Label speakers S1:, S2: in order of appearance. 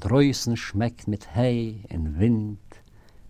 S1: draußen schmeckt mit Hei und Wind,